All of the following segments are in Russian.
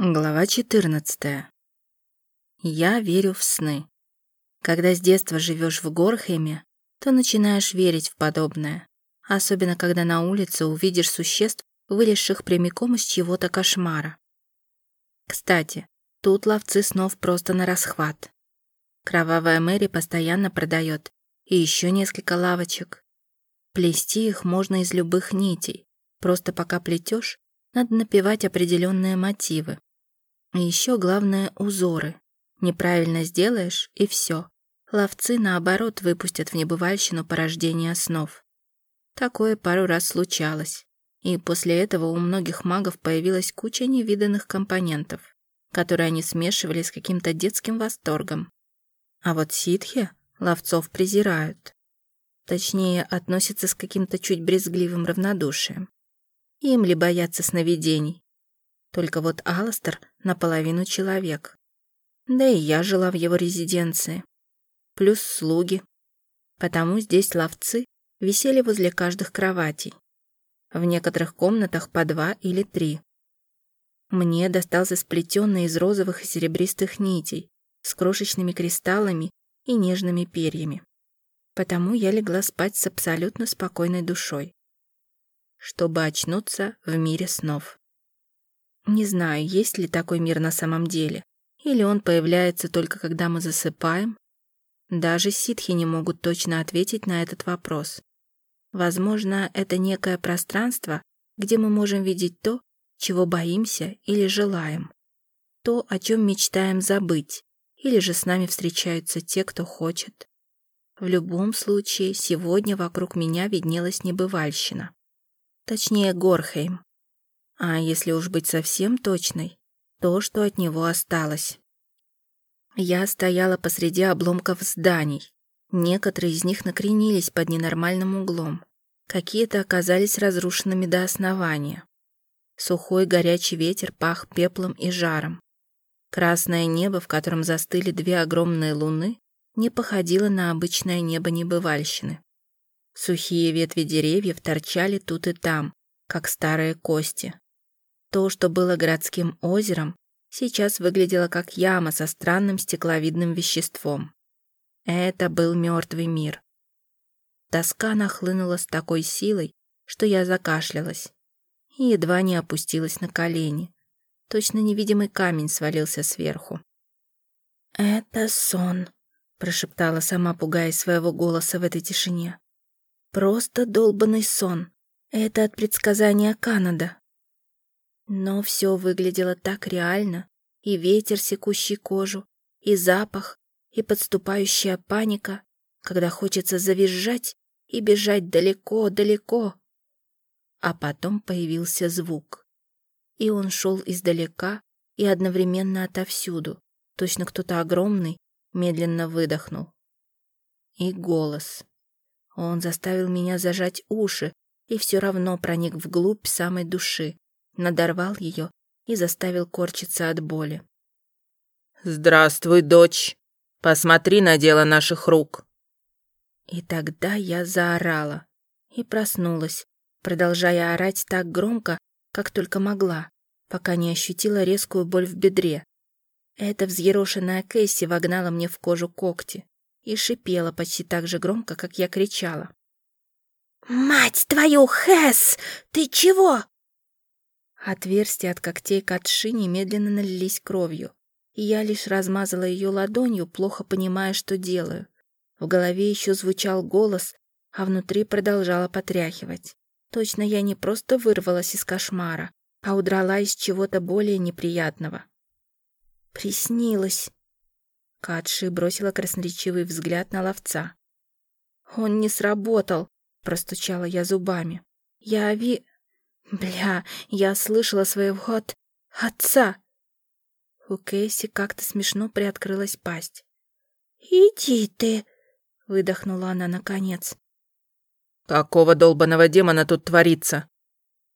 Глава 14. Я верю в сны. Когда с детства живешь в Горхеме, то начинаешь верить в подобное. Особенно, когда на улице увидишь существ, вылезших прямиком из чьего-то кошмара. Кстати, тут ловцы снов просто на расхват. Кровавая Мэри постоянно продает и еще несколько лавочек. Плести их можно из любых нитей. Просто пока плетешь, надо напевать определенные мотивы. И еще главное — узоры. Неправильно сделаешь — и все. Ловцы, наоборот, выпустят в небывальщину порождение снов. Такое пару раз случалось. И после этого у многих магов появилась куча невиданных компонентов, которые они смешивали с каким-то детским восторгом. А вот ситхи ловцов презирают. Точнее, относятся с каким-то чуть брезгливым равнодушием. Им ли бояться сновидений, только вот Аластер наполовину человек. Да и я жила в его резиденции. Плюс слуги. Потому здесь ловцы висели возле каждых кроватей. В некоторых комнатах по два или три. Мне достался сплетенный из розовых и серебристых нитей с крошечными кристаллами и нежными перьями. Потому я легла спать с абсолютно спокойной душой, чтобы очнуться в мире снов. Не знаю, есть ли такой мир на самом деле, или он появляется только когда мы засыпаем. Даже ситхи не могут точно ответить на этот вопрос. Возможно, это некое пространство, где мы можем видеть то, чего боимся или желаем. То, о чем мечтаем забыть, или же с нами встречаются те, кто хочет. В любом случае, сегодня вокруг меня виднелась небывальщина. Точнее, Горхейм. А если уж быть совсем точной, то, что от него осталось. Я стояла посреди обломков зданий. Некоторые из них накренились под ненормальным углом. Какие-то оказались разрушенными до основания. Сухой горячий ветер пах пеплом и жаром. Красное небо, в котором застыли две огромные луны, не походило на обычное небо небывальщины. Сухие ветви деревьев торчали тут и там, как старые кости. То, что было городским озером, сейчас выглядело как яма со странным стекловидным веществом. Это был мертвый мир. Тоска нахлынула с такой силой, что я закашлялась и едва не опустилась на колени. Точно невидимый камень свалился сверху. «Это сон», — прошептала сама, пугаясь своего голоса в этой тишине. «Просто долбанный сон. Это от предсказания Канада». Но все выглядело так реально. И ветер, секущий кожу, и запах, и подступающая паника, когда хочется завизжать и бежать далеко-далеко. А потом появился звук. И он шел издалека и одновременно отовсюду. Точно кто-то огромный медленно выдохнул. И голос. Он заставил меня зажать уши и все равно проник вглубь самой души, надорвал ее и заставил корчиться от боли. «Здравствуй, дочь! Посмотри на дело наших рук!» И тогда я заорала и проснулась, продолжая орать так громко, как только могла, пока не ощутила резкую боль в бедре. Эта взъерошенная Кэсси вогнала мне в кожу когти и шипела почти так же громко, как я кричала. «Мать твою, Хэс! Ты чего?» Отверстия от когтей Катши немедленно налились кровью, и я лишь размазала ее ладонью, плохо понимая, что делаю. В голове еще звучал голос, а внутри продолжала потряхивать. Точно я не просто вырвалась из кошмара, а удрала из чего-то более неприятного. Приснилось. Катши бросила красноречивый взгляд на ловца. «Он не сработал», — простучала я зубами. «Я ви...» Бля, я слышала своего от... отца. У Кэсси как-то смешно приоткрылась пасть. «Иди ты!» — выдохнула она наконец. «Какого долбаного демона тут творится?»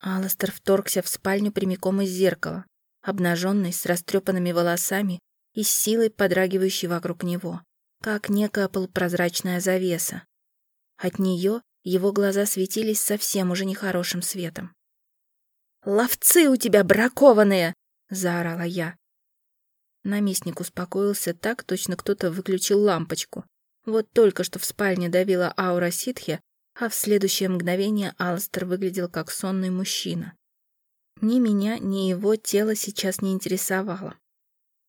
Аластер вторгся в спальню прямиком из зеркала, обнаженный, с растрепанными волосами и с силой подрагивающей вокруг него, как некая полупрозрачная завеса. От нее его глаза светились совсем уже нехорошим светом. «Ловцы у тебя бракованные!» — заорала я. Наместник успокоился так, точно кто-то выключил лампочку. Вот только что в спальне давила аура ситхи, а в следующее мгновение Алстер выглядел как сонный мужчина. Ни меня, ни его тело сейчас не интересовало.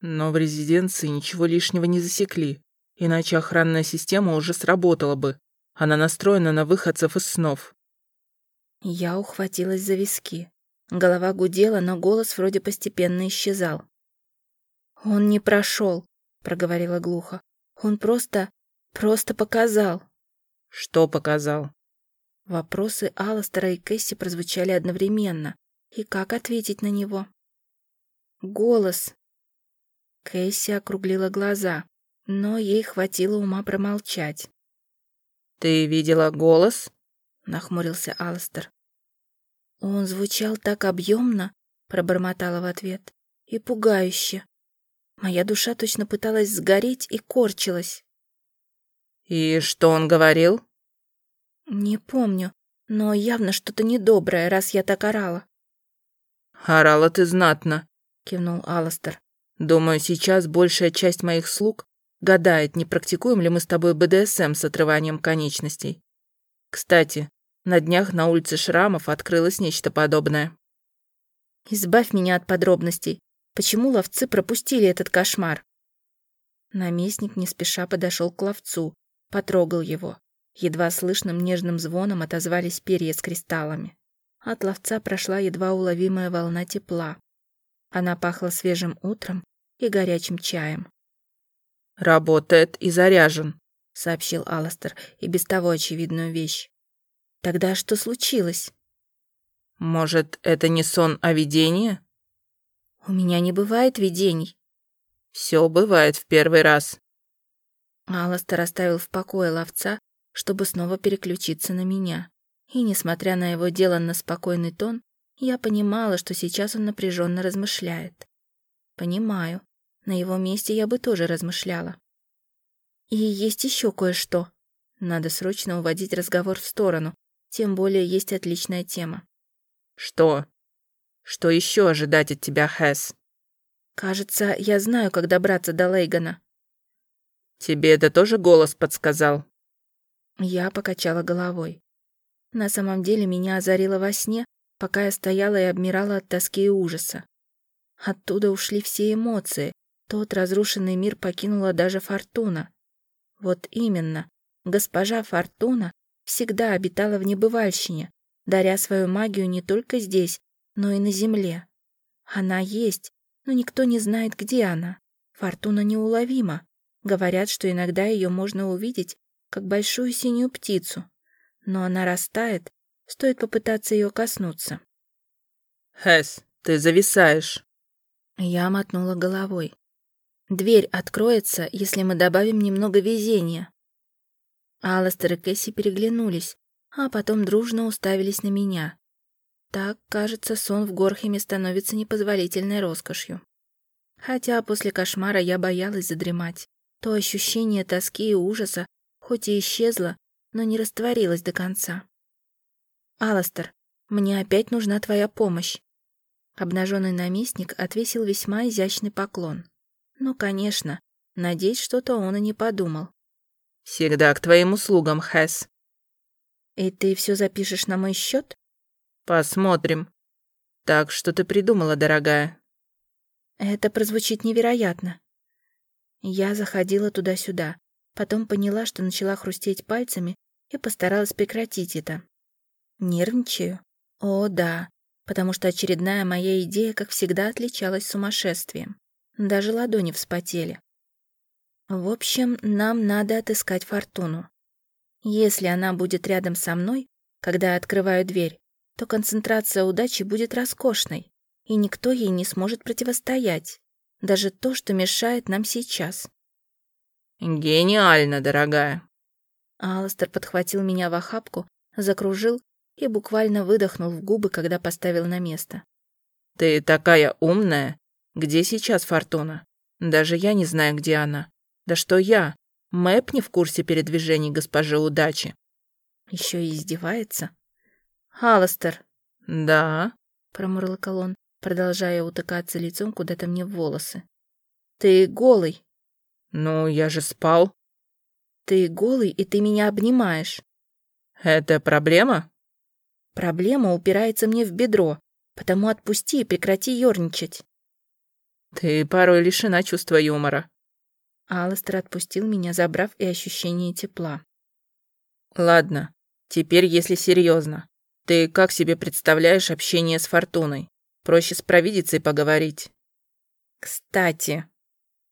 Но в резиденции ничего лишнего не засекли, иначе охранная система уже сработала бы. Она настроена на выходцев из снов. Я ухватилась за виски. Голова гудела, но голос вроде постепенно исчезал. «Он не прошел», — проговорила глухо. «Он просто... просто показал». «Что показал?» Вопросы Алластера и Кэсси прозвучали одновременно. И как ответить на него? «Голос». Кэсси округлила глаза, но ей хватило ума промолчать. «Ты видела голос?» — нахмурился Алластер. «Он звучал так объемно», — пробормотала в ответ, — «и пугающе. Моя душа точно пыталась сгореть и корчилась». «И что он говорил?» «Не помню, но явно что-то недоброе, раз я так орала». «Орала ты знатно», — кивнул Алластер. «Думаю, сейчас большая часть моих слуг гадает, не практикуем ли мы с тобой БДСМ с отрыванием конечностей. Кстати, на днях на улице Шрамов открылось нечто подобное». «Избавь меня от подробностей. Почему ловцы пропустили этот кошмар?» Наместник не спеша подошел к ловцу, потрогал его. Едва слышным нежным звоном отозвались перья с кристаллами. От ловца прошла едва уловимая волна тепла. Она пахла свежим утром и горячим чаем. «Работает и заряжен», — сообщил Аластер и без того очевидную вещь. «Тогда что случилось?» «Может, это не сон, а видение?» «У меня не бывает видений». «Все бывает в первый раз». Аластер оставил в покое ловца, чтобы снова переключиться на меня. И, несмотря на его деланно спокойный тон, я понимала, что сейчас он напряженно размышляет. Понимаю. На его месте я бы тоже размышляла. И есть еще кое-что. Надо срочно уводить разговор в сторону, тем более есть отличная тема. Что? Что еще ожидать от тебя, Хэс? Кажется, я знаю, как добраться до Лейгана. Тебе это тоже голос подсказал? Я покачала головой. На самом деле меня озарило во сне, пока я стояла и обмирала от тоски и ужаса. Оттуда ушли все эмоции. Тот разрушенный мир покинула даже Фортуна. Вот именно, госпожа Фортуна всегда обитала в небывальщине, даря свою магию не только здесь, но и на земле. Она есть, но никто не знает, где она. Фортуна неуловима. Говорят, что иногда ее можно увидеть, как большую синюю птицу, но она растает, стоит попытаться ее коснуться. «Хэс, ты зависаешь». Я мотнула головой. Дверь откроется, если мы добавим немного везения. Алластер и Кэсси переглянулись, а потом дружно уставились на меня. Так, кажется, сон в Горхеме становится непозволительной роскошью. Хотя после кошмара я боялась задремать. То ощущение тоски и ужаса, хоть и исчезло, но не растворилась до конца. «Аластер, мне опять нужна твоя помощь». Обнаженный наместник отвесил весьма изящный поклон. Ну, конечно, надеюсь, что-то он и не подумал. «Всегда к твоим услугам, Хэс». «И ты все запишешь на мой счет? «Посмотрим. Так, что ты придумала, дорогая?» Это прозвучит невероятно. Я заходила туда-сюда, Потом поняла, что начала хрустеть пальцами и постаралась прекратить это. Нервничаю? О, да, потому что очередная моя идея, как всегда, отличалась сумасшествием. Даже ладони вспотели. В общем, нам надо отыскать Фортуну. Если она будет рядом со мной, когда я открываю дверь, то концентрация удачи будет роскошной, и никто ей не сможет противостоять. Даже то, что мешает нам сейчас. «Гениально, дорогая!» Алластер подхватил меня в охапку, закружил и буквально выдохнул в губы, когда поставил на место. «Ты такая умная! Где сейчас Фортуна? Даже я не знаю, где она. Да что я? Мэп не в курсе передвижений госпожи удачи». Еще и издевается. «Алластер!» «Да?» — промурлыкал он. продолжая утыкаться лицом куда-то мне в волосы. «Ты голый». «Ну, я же спал». «Ты голый, и ты меня обнимаешь». «Это проблема?» «Проблема упирается мне в бедро, потому отпусти и прекрати ерничать». «Ты порой лишена чувства юмора». Алластер отпустил меня, забрав и ощущение тепла. «Ладно, теперь если серьезно. Ты как себе представляешь общение с Фортуной? Проще с провидицей поговорить». «Кстати...»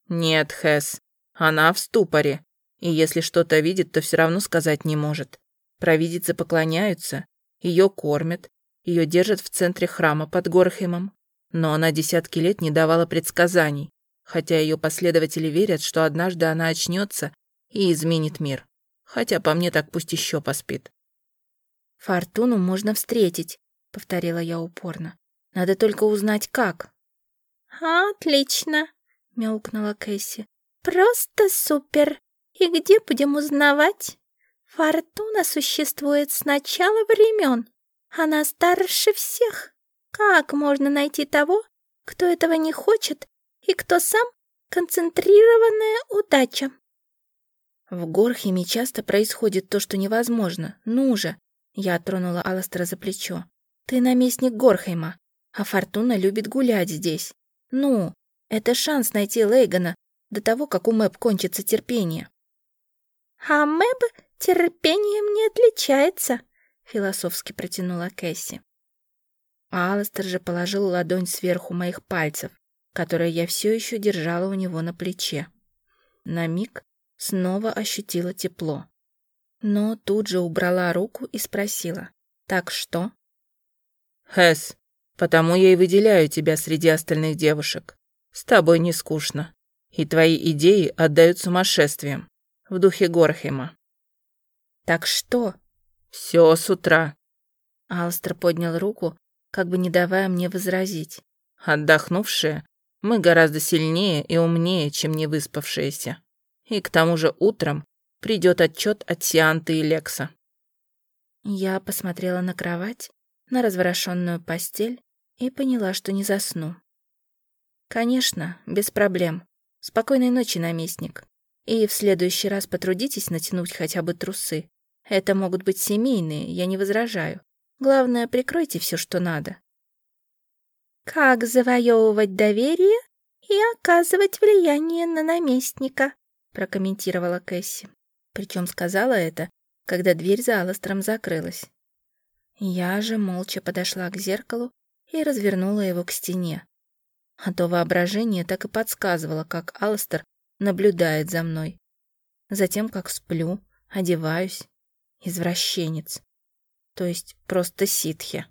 «Нет, Хэс, она в ступоре, и если что-то видит, то все равно сказать не может. Провидицы поклоняются, ее кормят, ее держат в центре храма под Горхемом. Но она десятки лет не давала предсказаний, хотя ее последователи верят, что однажды она очнется и изменит мир. Хотя по мне так пусть еще поспит. «Фортуну можно встретить», — повторила я упорно. «Надо только узнать, как». «Отлично», — мяукнула Кэсси. «Просто супер! И где будем узнавать? Фортуна существует с начала времен. Она старше всех. Как можно найти того, кто этого не хочет и кто сам концентрированная удача?» В Горхеме часто происходит то, что невозможно. Ну же, я тронула Аластера за плечо. «Ты наместник Горхейма, а Фортуна любит гулять здесь. Ну, это шанс найти Лейгана до того, как у Мэб кончится терпение». «А Мэб терпением не отличается», — философски протянула Кэсси. Аластер же положил ладонь сверху моих пальцев, которые я все еще держала у него на плече. На миг снова ощутила тепло но тут же убрала руку и спросила. «Так что?» «Хэс, потому я и выделяю тебя среди остальных девушек. С тобой не скучно. И твои идеи отдают сумасшествием. В духе Горхема». «Так что?» «Все с утра». Алстер поднял руку, как бы не давая мне возразить. «Отдохнувшие, мы гораздо сильнее и умнее, чем невыспавшиеся. И к тому же утром придет отчет от Сианты и Лекса. Я посмотрела на кровать, на разворошенную постель и поняла, что не засну. Конечно, без проблем. Спокойной ночи, наместник. И в следующий раз потрудитесь натянуть хотя бы трусы. Это могут быть семейные, я не возражаю. Главное, прикройте все, что надо. Как завоевывать доверие и оказывать влияние на наместника, прокомментировала Кэсси. Причем сказала это, когда дверь за Аластером закрылась. Я же молча подошла к зеркалу и развернула его к стене. А то воображение так и подсказывало, как Аластер наблюдает за мной. Затем, как сплю, одеваюсь. Извращенец. То есть просто ситхи.